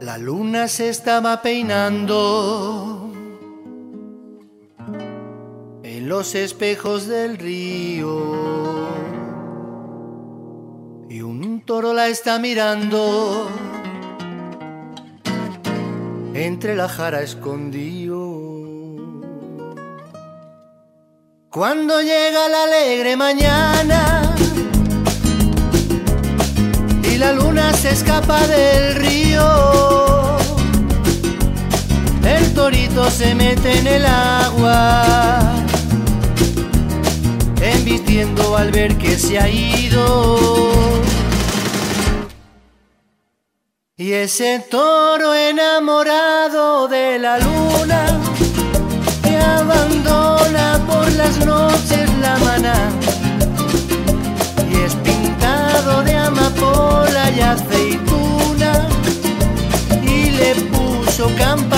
La luna se estaba peinando. En los espejos del río. Y un toro la está mirando. Entre la jara escondido. Cuando llega la alegre mañana. Y la luna se escapa del río, se mete en el agua, embistiendo al ver que se ha ido. Y ese toro enamorado de la luna que abandona por las noches la maná y es pintado de amapola y aceituna y le puso campanero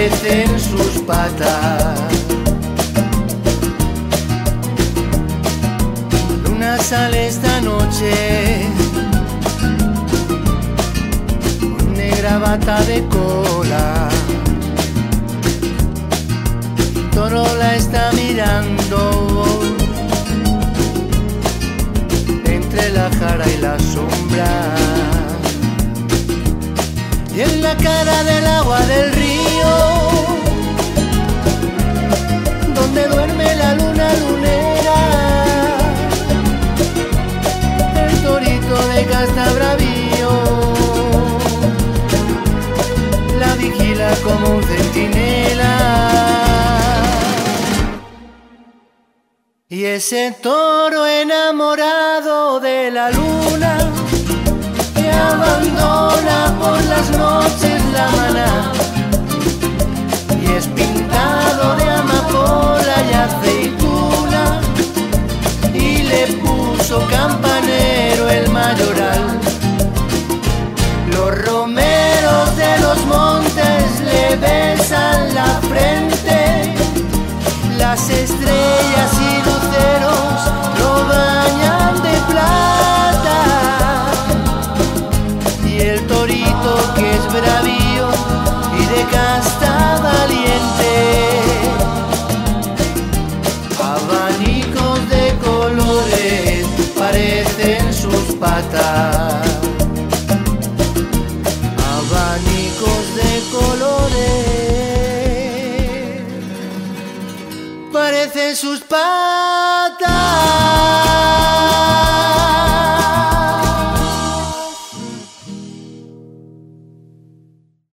parecen sus patas. Luna sale esta noche con negra bata de cola. Toro la está mirando entre la jara y la sombra. Y en la cara del agua del río, centinela. Y ese toro enamorado de la luna que abandona por las noches la maná las estrellas y luceros lo bañan de plata. Y el torito que es bravío y de casta sus patas.